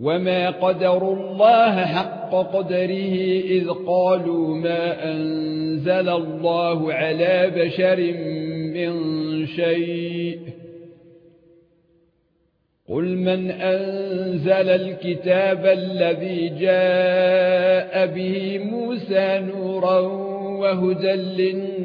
وما قدروا الله حق قدره اذ قالوا ما انزل الله على بشر من شيء قل من انزل الكتاب الذي جاء به موسى نورا وهدى للناس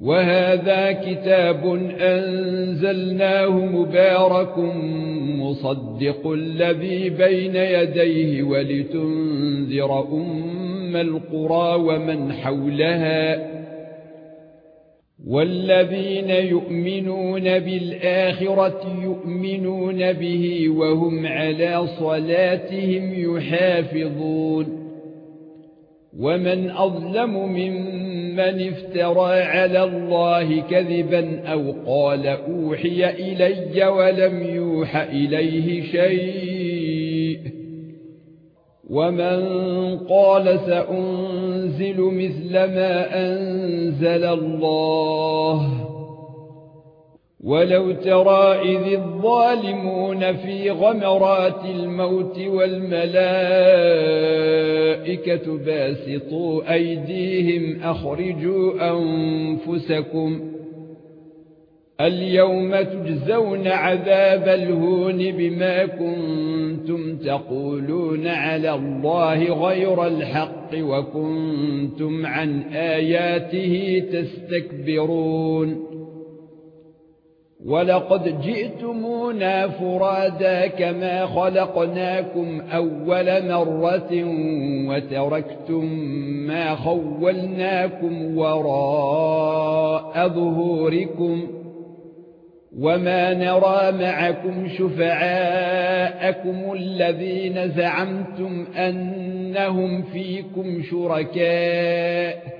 وهذا كتاب أنزلناه مبارك مصدق الذي بين يديه ولتنذر أم القرى ومن حولها والذين يؤمنون بالآخرة يؤمنون به وهم على صلاتهم يحافظون ومن أظلم ممن افترى على الله كذبا أو قال أوحي إلي ولم يوح إليه شيء. ومن قال سأنزل مثل ما أنزل الله ولو ترى إذ الظالمون في غمرات الموت والملائكة باسطوا أيديهم أخرجوا أنفسكم اليوم تجزون عذاب الهون بما كنتم تقولون على الله غير الحق وكنتم عن آياته تستكبرون ولقد جئتمونا فرادا كما خلقناكم أول مرة وتركتم ما خولناكم وراء ظهوركم وما نرى معكم شفعاءكم الذين زعمتم أنهم فيكم شركاء